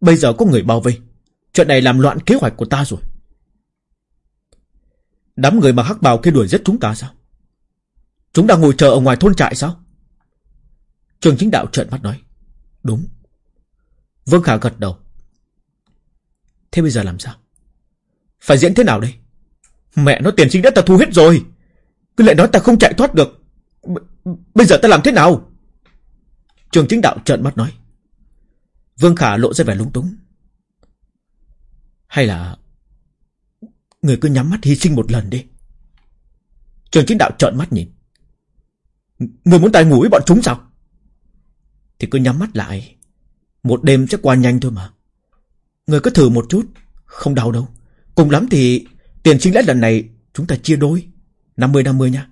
Bây giờ có người bao vây. Chuyện này làm loạn kế hoạch của ta rồi. Đám người mặc hắc bào kia đuổi giết chúng ta sao? Chúng đang ngồi chờ ở ngoài thôn trại sao? Trường chính đạo trợn mắt nói. Đúng. Vương Khả gật đầu. Thế bây giờ làm sao? Phải diễn thế nào đây? Mẹ nó, tiền sinh đã ta thu hết rồi. Cứ lại nói ta không chạy thoát được. B, bây giờ ta làm thế nào? Trường chính đạo trợn mắt nói. Vương Khả lộ ra vẻ lung túng. Hay là Người cứ nhắm mắt hy sinh một lần đi Trường chính đạo trợn mắt nhìn, Người muốn tài ngủ với bọn chúng sao thì cứ nhắm mắt lại Một đêm sẽ qua nhanh thôi mà Người cứ thử một chút, Không đau đâu Cùng lắm thì tiền sinh lễ lần này Chúng ta chia đôi 50-50 nha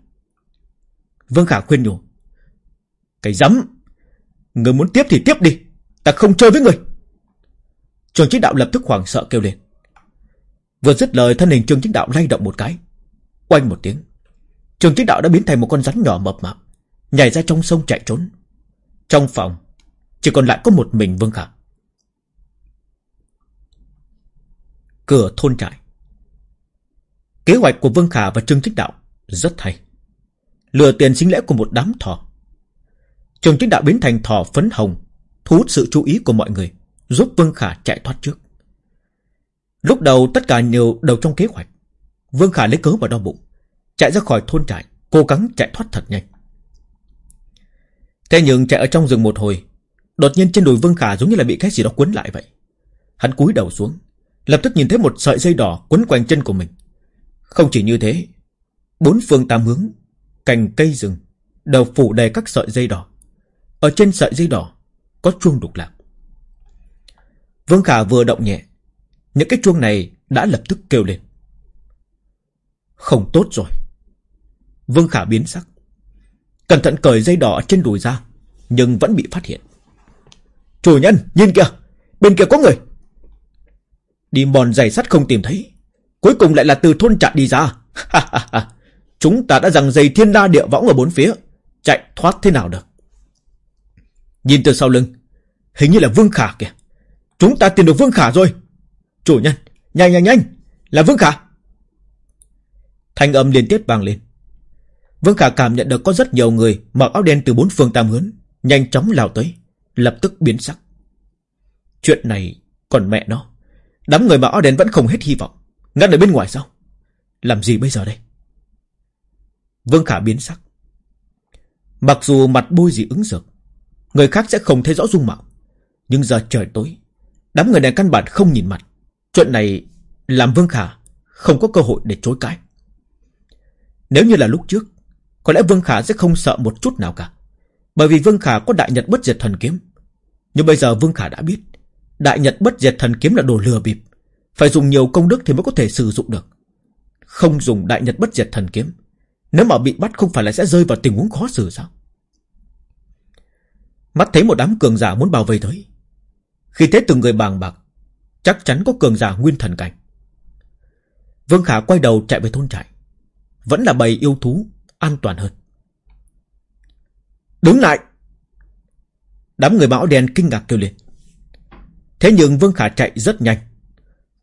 Vương Khả khuyên nhủ Cái dám Người muốn tiếp thì tiếp đi, Ta không chơi với người Trường chính đạo lập tức hoảng sợ kêu lên Vừa dứt lời, thân hình trường Chính Đạo lay động một cái. Quanh một tiếng. trường Chính Đạo đã biến thành một con rắn nhỏ mập mạp. Nhảy ra trong sông chạy trốn. Trong phòng. Chỉ còn lại có một mình Vương Khả. Cửa thôn trại Kế hoạch của Vương Khả và Trương thích Đạo rất hay. Lừa tiền sinh lễ của một đám thỏ. Trương thích Đạo biến thành thỏ phấn hồng, thu hút sự chú ý của mọi người, giúp Vương Khả chạy thoát trước. Lúc đầu tất cả đều đầu trong kế hoạch. Vương Khả lấy cớ vào đau bụng, chạy ra khỏi thôn trại, cố gắng chạy thoát thật nhanh. Thế nhưng chạy ở trong rừng một hồi, đột nhiên trên đùi Vương Khả giống như là bị cái gì đó quấn lại vậy. Hắn cúi đầu xuống, lập tức nhìn thấy một sợi dây đỏ quấn quanh chân của mình. Không chỉ như thế, bốn phương tám hướng, cành cây rừng đều phủ đầy các sợi dây đỏ. Ở trên sợi dây đỏ có chuông đục lạc. Vương Khả vừa động nhẹ, những cái chuông này đã lập tức kêu lên. Không tốt rồi. Vương Khả biến sắc. Cẩn thận cởi dây đỏ trên đùi ra, nhưng vẫn bị phát hiện. Chủ nhân, nhìn kìa, bên kia có người. Đi mòn giày sắt không tìm thấy, cuối cùng lại là từ thôn trại đi ra. [laughs] Chúng ta đã rằng dây thiên đa địa võng ở bốn phía, chạy thoát thế nào được. Nhìn từ sau lưng, hình như là Vương Khả kìa. Chúng ta tìm được Vương Khả rồi. Chủ nhân, nhanh nhanh nhanh, là Vương Khả. Thanh âm liên tiếp vang lên. Vương Khả cảm nhận được có rất nhiều người mặc áo đen từ bốn phương tam hướng, nhanh chóng lao tới, lập tức biến sắc. Chuyện này còn mẹ nó, đám người mặc áo đen vẫn không hết hy vọng, ngăn ở bên ngoài sao? Làm gì bây giờ đây? Vương Khả biến sắc. Mặc dù mặt bôi gì ứng dược, người khác sẽ không thấy rõ dung mạo, nhưng giờ trời tối, đám người này căn bản không nhìn mặt. Chuyện này làm Vương Khả không có cơ hội để chối cãi. Nếu như là lúc trước, có lẽ Vương Khả sẽ không sợ một chút nào cả. Bởi vì Vương Khả có đại nhật bất diệt thần kiếm. Nhưng bây giờ Vương Khả đã biết, đại nhật bất diệt thần kiếm là đồ lừa bịp. Phải dùng nhiều công đức thì mới có thể sử dụng được. Không dùng đại nhật bất diệt thần kiếm. Nếu mà bị bắt không phải là sẽ rơi vào tình huống khó xử sao? Mắt thấy một đám cường giả muốn bảo vệ tới. Khi thấy từng người bàng bạc, chắc chắn có cường giả nguyên thần cảnh. Vương Khả quay đầu chạy về thôn trại. Vẫn là bầy yêu thú An toàn hơn. Đứng lại. Đám người bão đen kinh ngạc kêu lên. Thế nhưng Vương Khả chạy rất nhanh.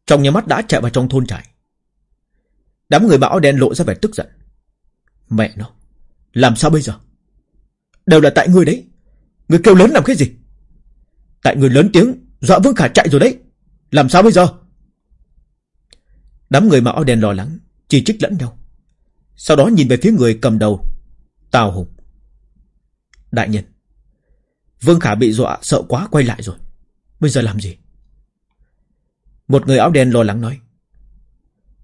Trong nhà mắt đã chạy vào trong thôn trại. Đám người bão đen lộ ra vẻ tức giận. Mẹ nó, Làm sao bây giờ? Đều là tại người đấy. Người kêu lớn làm cái gì? Tại người lớn tiếng Dọa Vương Khả chạy rồi đấy. Làm sao bây giờ? Đám người mạo đen lo lắng, Chỉ trích lẫn nhau sau đó nhìn về phía người cầm đầu. Tào Hùng. Đại nhân, Vương Khả bị dọa sợ quá quay lại rồi. Bây giờ làm gì? Một người áo đen lo lắng nói.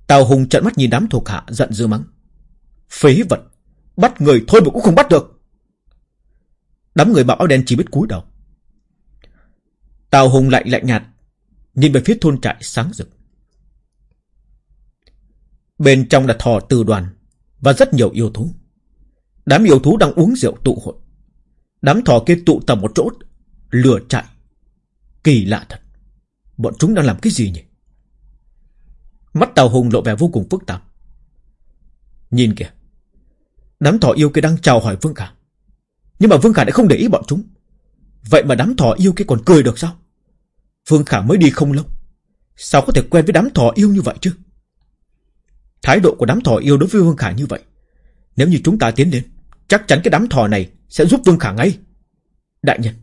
Tào Hùng trợn mắt nhìn đám thuộc hạ giận dữ mắng. Phế vật, Bắt người thôi mà cũng không bắt được. Đám người bảo áo đen chỉ biết cúi đầu. Tào Hùng lạnh lạnh nhạt, Nhìn về phía thôn trại sáng rực. Bên trong là thò từ đoàn và rất nhiều yêu thú. Đám yêu thú đang uống rượu tụ hội. Đám thỏ kia tụ tập một chỗ, lừa chạy. Kỳ lạ thật. Bọn chúng đang làm cái gì nhỉ? Mắt Tào Hùng lộ vẻ vô cùng phức tạp. Nhìn kìa. Đám thỏ yêu kia đang chào hỏi Vương Khả. Nhưng mà Vương Khả lại không để ý bọn chúng. Vậy mà đám thỏ yêu kia còn cười được sao? Vương Khả mới đi không lâu. Sao có thể quen với đám thỏ yêu như vậy chứ? Thái độ của đám thỏ yêu đối với Vương Khả như vậy. Nếu như chúng ta tiến đến, chắc chắn cái đám thỏ này sẽ giúp Vương Khả ngay. Đại nhân,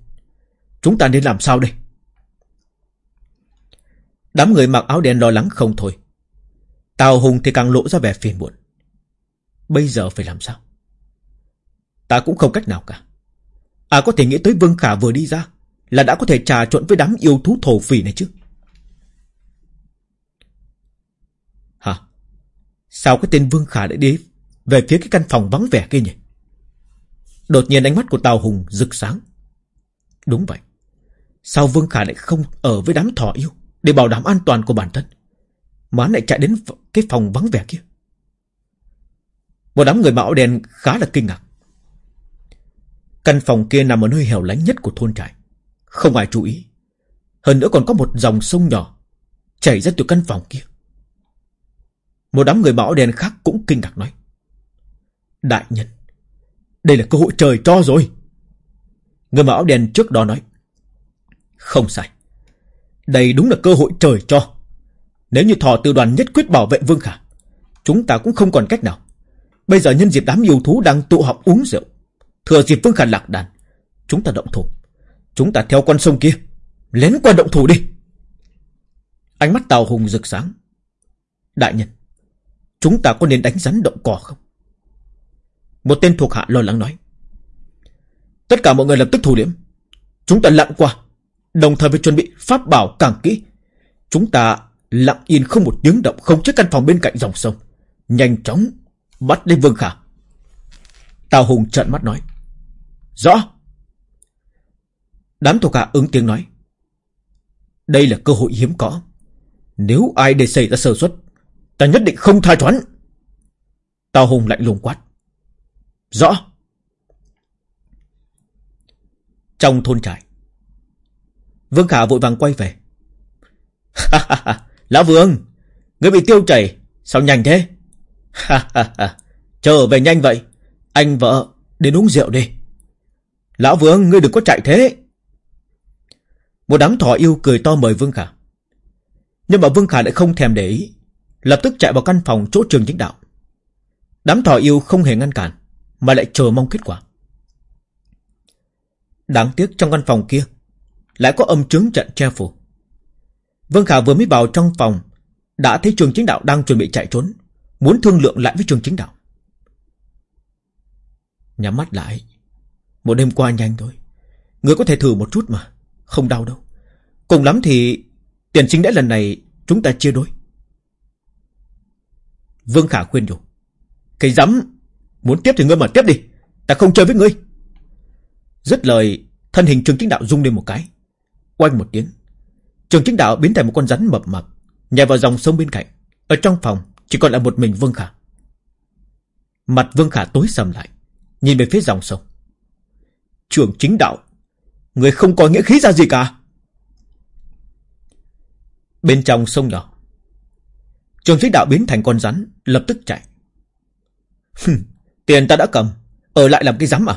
chúng ta nên làm sao đây? Đám người mặc áo đen lo lắng không thôi. Tào Hùng thì càng lộ ra vẻ phiền muộn. Bây giờ phải làm sao? Ta cũng không cách nào cả. À có thể nghĩ tới Vương Khả vừa đi ra là đã có thể trà trộn với đám yêu thú thổ phỉ này chứ. Sao cái tên Vương Khả lại đi? Về phía cái căn phòng vắng vẻ kia nhỉ? Đột nhiên ánh mắt của Tào Hùng rực sáng. Đúng vậy. Sao Vương Khả lại không ở với đám thỏ yêu Để bảo đảm an toàn của bản thân? Mà hắn lại chạy đến cái phòng vắng vẻ kia. Một đám người mạo đen khá là kinh ngạc. Căn phòng kia nằm ở nơi hẻo lánh nhất của thôn trại. Không ai chú ý. Hơn nữa còn có một dòng sông nhỏ Chảy ra từ căn phòng kia một đám người bảo đen khác cũng kinh ngạc nói. Đại nhân, đây là cơ hội trời cho rồi. Người bảo đen trước đó nói. Không sai. Đây đúng là cơ hội trời cho. Nếu như thò tư đoàn nhất quyết bảo vệ Vương Khả Chúng ta cũng không còn cách nào Bây giờ nhân dịp đám yêu thú đang tụ họp uống rượu Thừa dịp Vương Khả lạc đàn Chúng ta động thủ Chúng ta theo con sông kia Lén qua động thủ đi Ánh mắt Tào Hùng rực sáng Đại nhân Chúng ta có nên đánh rắn động cỏ không? Một tên thuộc hạ lo lắng nói. Tất cả mọi người lập tức thủ liễm Chúng ta lặng qua, Đồng thời phải chuẩn bị pháp bảo càng kỹ. Chúng ta lặng yên không một tiếng động, Không chiếc căn phòng bên cạnh dòng sông. Nhanh chóng bắt đến Vương Khả. Tào Hùng trợn mắt nói. Rõ. Đám thuộc hạ ứng tiếng nói. Đây là cơ hội hiếm có. Nếu ai để xảy ra sơ suất Ta nhất định không tha choán Tào Hùng lạnh lùng quát. Rõ. Trong thôn trại, Vương Khả vội vàng quay về. Lão Vương Ngươi bị tiêu chảy, Sao nhanh thế? Trở về nhanh vậy, Anh vợ đến uống rượu đi. Lão Vương, ngươi đừng có chạy thế. Một đám thỏ yêu cười to mời Vương Khả. Nhưng mà Vương Khả lại không thèm để ý. Lập tức chạy vào căn phòng chỗ trường chính đạo. Đám thỏ yêu không hề ngăn cản, Mà lại chờ mong kết quả. Đáng tiếc trong căn phòng kia, Lại có âm chứng trận che phủ. Vương Khả vừa mới vào trong phòng, Đã thấy trường chính đạo đang chuẩn bị chạy trốn, Muốn thương lượng lại với trường chính đạo. Nhắm mắt lại, Một đêm qua nhanh thôi, Người có thể thử một chút mà, Không đau đâu. Cùng lắm thì Tiền chính đã lần này chúng ta chia đôi. Vương Khả khuyên nhủ. Cái dám Muốn tiếp thì ngươi mà tiếp đi, Ta không chơi với ngươi. Dứt lời, Thân hình trường chính đạo rung lên một cái. Oanh một tiếng, Trường chính đạo biến thành một con rắn mập mập Nhảy vào dòng sông bên cạnh. Ở trong phòng, chỉ còn là một mình Vương Khả. Mặt Vương Khả tối sầm lại, Nhìn về phía dòng sông. Trường chính đạo, Người không có nghĩa khí ra gì cả. Bên trong sông nhỏ Trường chính đạo biến thành con rắn, Lập tức chạy. Tiền ta đã cầm, Ở lại làm cái rắm à?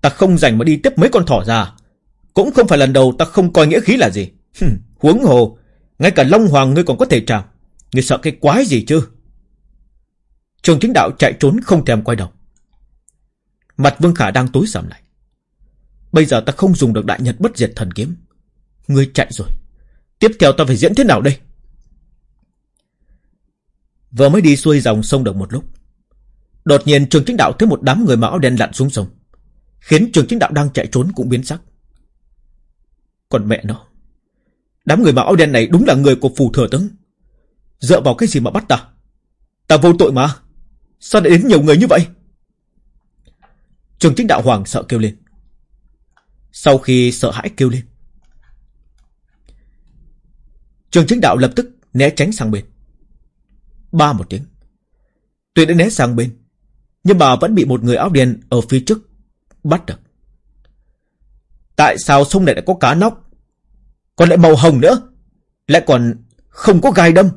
Ta không dành mà đi tiếp mấy con thỏ ra Cũng không phải lần đầu ta không coi nghĩa khí là gì. Huống hồ, Ngay cả Long Hoàng ngươi còn có thể trả. Ngươi sợ cái quái gì chứ? Trường chính đạo chạy trốn không thèm quay đầu. Mặt Vương Khả đang tối sầm lại. Bây giờ ta không dùng được đại nhật bất diệt thần kiếm. Ngươi chạy rồi. Tiếp theo ta phải diễn thế nào đây? Vừa mới đi xuôi dòng sông được một lúc. Đột nhiên trường chính đạo thấy một đám người mão đen lặn xuống sông, Khiến trường chính đạo đang chạy trốn cũng biến sắc. Còn mẹ nó, Đám người mão đen này đúng là người của phù thừa tướng. Dựa vào cái gì mà bắt ta? Ta vô tội mà. Sao lại đến nhiều người như vậy? Trường chính đạo hoàng sợ kêu lên. Sau khi sợ hãi kêu lên, Trường chính đạo lập tức né tránh sang bên. Ba một tiếng. Tuy đã né sang bên, Nhưng bà vẫn bị một người áo đen Ở phía trước bắt được. Tại sao sông này lại có cá nóc? Còn lại màu hồng nữa, Lại còn không có gai đâm.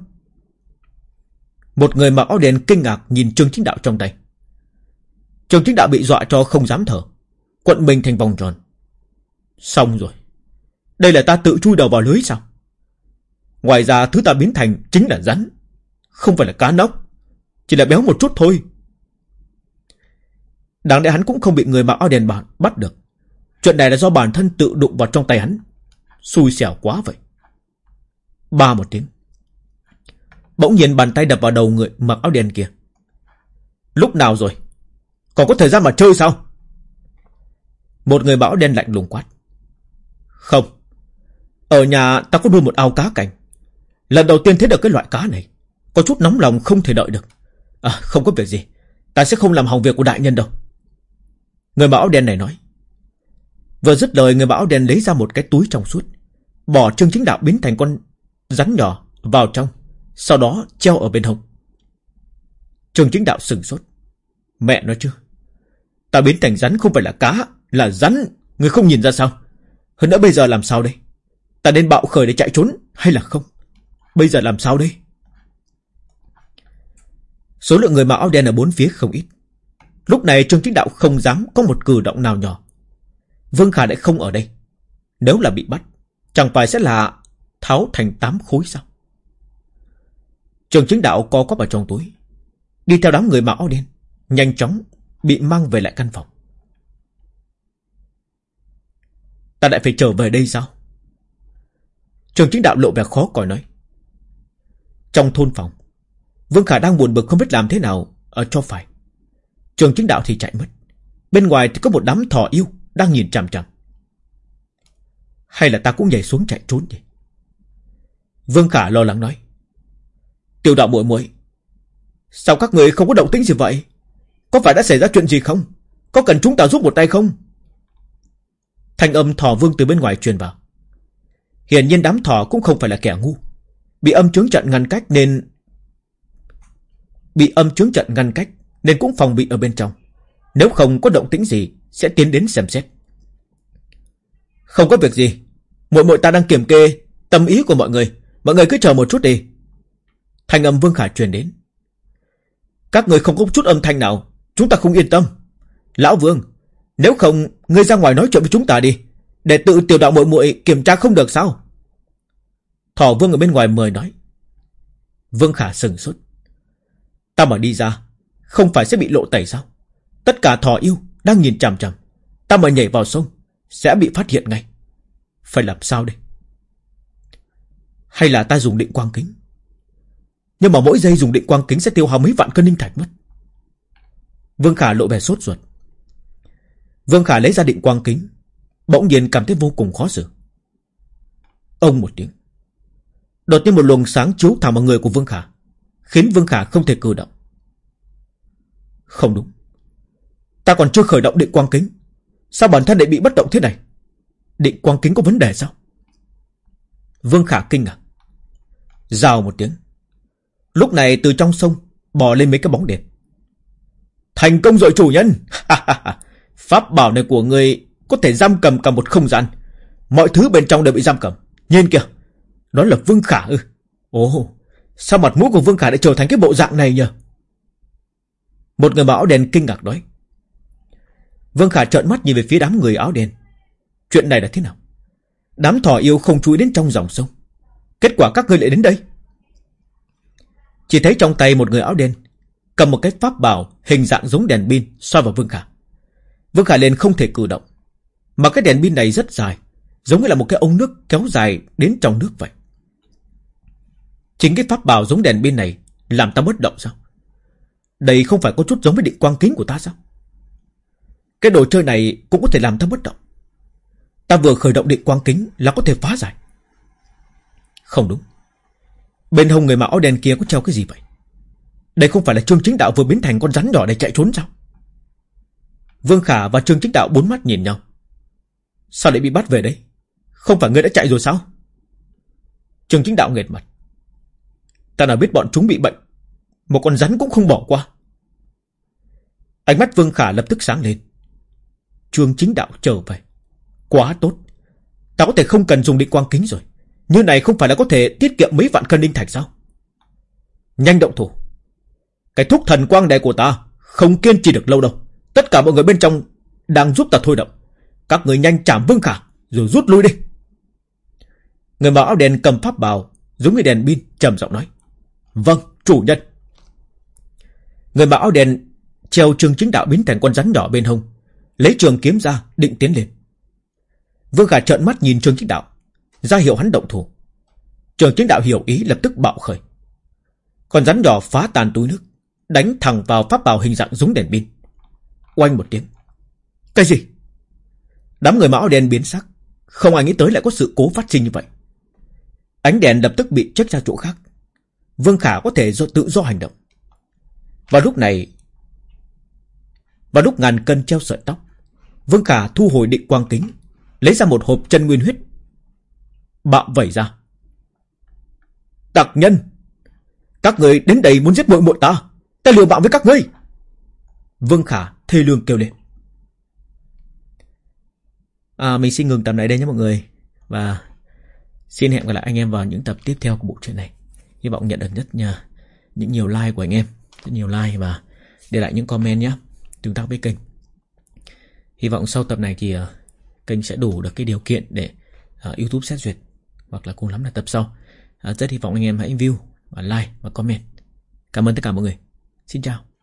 Một người mặc áo đen kinh ngạc nhìn Trương Chính Đạo trong tay. Trương Chính Đạo bị dọa cho không dám thở, Quận mình thành vòng tròn. Xong rồi, Đây là ta tự chui đầu vào lưới sao? Ngoài ra thứ ta biến thành chính là rắn. Không phải là cá nóc, Chỉ là béo một chút thôi Đáng lẽ hắn cũng không bị người mặc áo đèn bạn bắt được. Chuyện này là do bản thân tự đụng vào trong tay hắn. Xui xẻo quá vậy. Ba một tiếng. Bỗng nhiên bàn tay đập vào đầu người mặc áo đèn kia. Lúc nào rồi? Còn có thời gian mà chơi sao? Một người mặc áo đen lạnh lùng quát. Không. Ở nhà ta có nuôi một ao cá cảnh. Lần đầu tiên thấy được cái loại cá này. Có chút nóng lòng không thể đợi được. À không có việc gì. Ta sẽ không làm hỏng việc của đại nhân đâu. Người mặc áo đen này nói. Vừa dứt lời người mặc áo đen lấy ra một cái túi trong suốt. Bỏ trương chính đạo biến thành con rắn nhỏ vào trong. Sau đó treo ở bên hông. Trương chính đạo sừng sốt. Mẹ nói chưa? Ta biến thành rắn không phải là cá, là rắn. Người không nhìn ra sao? Hơn nữa bây giờ làm sao đây? Ta nên bạo khởi để chạy trốn hay là không? Bây giờ làm sao đây? Số lượng người mặc áo đen ở bốn phía không ít. Lúc này Trương Chính Đạo không dám có một cử động nào nhỏ. Vương Khả lại không ở đây. Nếu là bị bắt, chẳng phải sẽ là tháo thành tám khối sao? Trường chính đạo co quắp vào trong túi. Đi theo đám người mặc áo đen. Nhanh chóng bị mang về lại căn phòng. Ta lại phải trở về đây sao? Trường chính đạo lộ vẻ khó còi nói. Trong thôn phòng, Vương Khả đang buồn bực không biết làm thế nào ở cho phải. Trường chính đạo thì chạy mất. Bên ngoài thì có một đám thỏ yêu đang nhìn chằm chằm. Hay là ta cũng nhảy xuống chạy trốn đi. Vương Khả lo lắng nói. Tiểu đạo muội muội, sao các người không có động tĩnh gì vậy? Có phải đã xảy ra chuyện gì không? Có cần chúng ta giúp một tay không? Thanh âm thỏ vương từ bên ngoài truyền vào. Hiển nhiên đám thỏ cũng không phải là kẻ ngu. Bị âm chướng trận ngăn cách nên... Bị âm chướng trận ngăn cách nên cũng phòng bị ở bên trong. Nếu không có động tĩnh gì sẽ tiến đến xem xét. Không có việc gì. Muội muội ta đang kiểm kê tâm ý của mọi người. Mọi người cứ chờ một chút đi. Thanh âm Vương Khả truyền đến. Các người không có chút âm thanh nào, chúng ta không yên tâm. Lão Vương, nếu không, ngươi ra ngoài nói chuyện với chúng ta đi. Để tự tiểu đạo muội muội kiểm tra không được sao? Thỏ Vương ở bên ngoài mời nói. Vương Khả sừng sốt. Ta mà đi ra, không phải sẽ bị lộ tẩy sao? Tất cả thỏ yêu đang nhìn chằm chằm. Ta mà nhảy vào sông, sẽ bị phát hiện ngay. Phải làm sao đây? Hay là ta dùng định quang kính? Nhưng mà mỗi giây dùng định quang kính sẽ tiêu hao mấy vạn cân linh thạch mất. Vương Khả lộ vẻ sốt ruột. Vương Khả lấy ra định quang kính, bỗng nhiên cảm thấy vô cùng khó xử. Ông một tiếng. Đột nhiên một luồng sáng chiếu thẳng vào người của Vương Khả, khiến Vương Khả không thể cử động. Không đúng. Ta còn chưa khởi động định quang kính. Sao bản thân lại bị bất động thế này? Định quang kính có vấn đề sao? Vương Khả kinh ngạc. Rào một tiếng. Lúc này từ trong sông bò lên mấy cái bóng đèn. Thành công rồi chủ nhân! Pháp bảo này của người có thể giam cầm cả một không gian. Mọi thứ bên trong đều bị giam cầm. Nhìn kìa! Đó là Vương Khả ư? Ồ! Sao mặt mũi của Vương Khả lại trở thành cái bộ dạng này nhỉ? Một người mặc áo đen kinh ngạc nói. Vương Khả trợn mắt nhìn về phía đám người áo đen. Chuyện này là thế nào? Đám thỏ yêu không chú ý đến trong dòng sông. Kết quả các ngươi lại đến đây. Chỉ thấy trong tay một người áo đen cầm một cái pháp bảo hình dạng giống đèn pin soi vào Vương Khả. Vương Khả liền không thể cử động. Mà cái đèn pin này rất dài, giống như là một cái ống nước kéo dài đến trong nước vậy. Chính cái pháp bảo giống đèn pin này làm ta bất động sao? Đây không phải có chút giống với định quang kính của ta sao? Cái đồ chơi này cũng có thể làm ta bất động. Ta vừa khởi động định quang kính là có thể phá giải. Không đúng. Bên hông người mặc áo đen kia có treo cái gì vậy? Đây không phải là Trương Chính Đạo vừa biến thành con rắn đỏ để chạy trốn sao? Vương Khả và Trương Chính Đạo bốn mắt nhìn nhau. Sao lại bị bắt về đây? Không phải ngươi đã chạy rồi sao? Trương Chính Đạo nghệt mặt. Ta nào biết bọn chúng bị bệnh. Một con rắn cũng không bỏ qua. Ánh mắt Vương Khả lập tức sáng lên. Trương Chính Đạo trở về. Quá tốt. Ta có thể không cần dùng định quang kính rồi. Như này không phải là có thể tiết kiệm mấy vạn cân linh thạch sao? Nhanh động thủ. Cái thúc thần quang đại của ta không kiên trì được lâu đâu. Tất cả mọi người bên trong đang giúp ta thôi động. Các người nhanh chạm Vương Khả, rồi rút lui đi. Người mặc áo đèn cầm pháp bào, giống như đèn pin, trầm giọng nói. Vâng, chủ nhân. Người mặc áo đen treo trường chính đạo biến thành con rắn đỏ bên hông, lấy trường kiếm ra định tiến lên. Vương Khả trợn mắt nhìn trường chính đạo, ra hiệu hắn động thủ. Trường chính đạo hiểu ý lập tức bạo khởi. Con rắn đỏ phá tàn túi nước, đánh thẳng vào pháp bào hình dạng giống đèn pin. Oanh một tiếng. Cái gì? Đám người mão đen biến sắc, không ai nghĩ tới lại có sự cố phát sinh như vậy. Ánh đèn lập tức bị check ra chỗ khác. Vương Khả có thể do tự do hành động. Và lúc này, và lúc ngàn cân treo sợi tóc, Vương Khả thu hồi định quang kính, lấy ra một hộp chân nguyên huyết, bạo vẩy ra. Tặc nhân, các người đến đây muốn giết muội muội ta, ta liều bạo với các ngươi. Vương Khả thê lương kêu lên. À, mình xin ngừng tập này đây nhé mọi người. Và xin hẹn gặp lại anh em vào những tập tiếp theo của bộ truyện này. Hy vọng nhận được nhất nha những nhiều like của anh em. Rất nhiều like và để lại những comment nhé. Tương tác với kênh. Hy vọng sau tập này thì uh, kênh sẽ đủ được cái điều kiện để uh, YouTube xét duyệt. Hoặc là cùng lắm là tập sau. Uh, rất hy vọng anh em hãy view và like và comment. Cảm ơn tất cả mọi người. Xin chào.